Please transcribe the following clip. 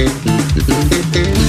Música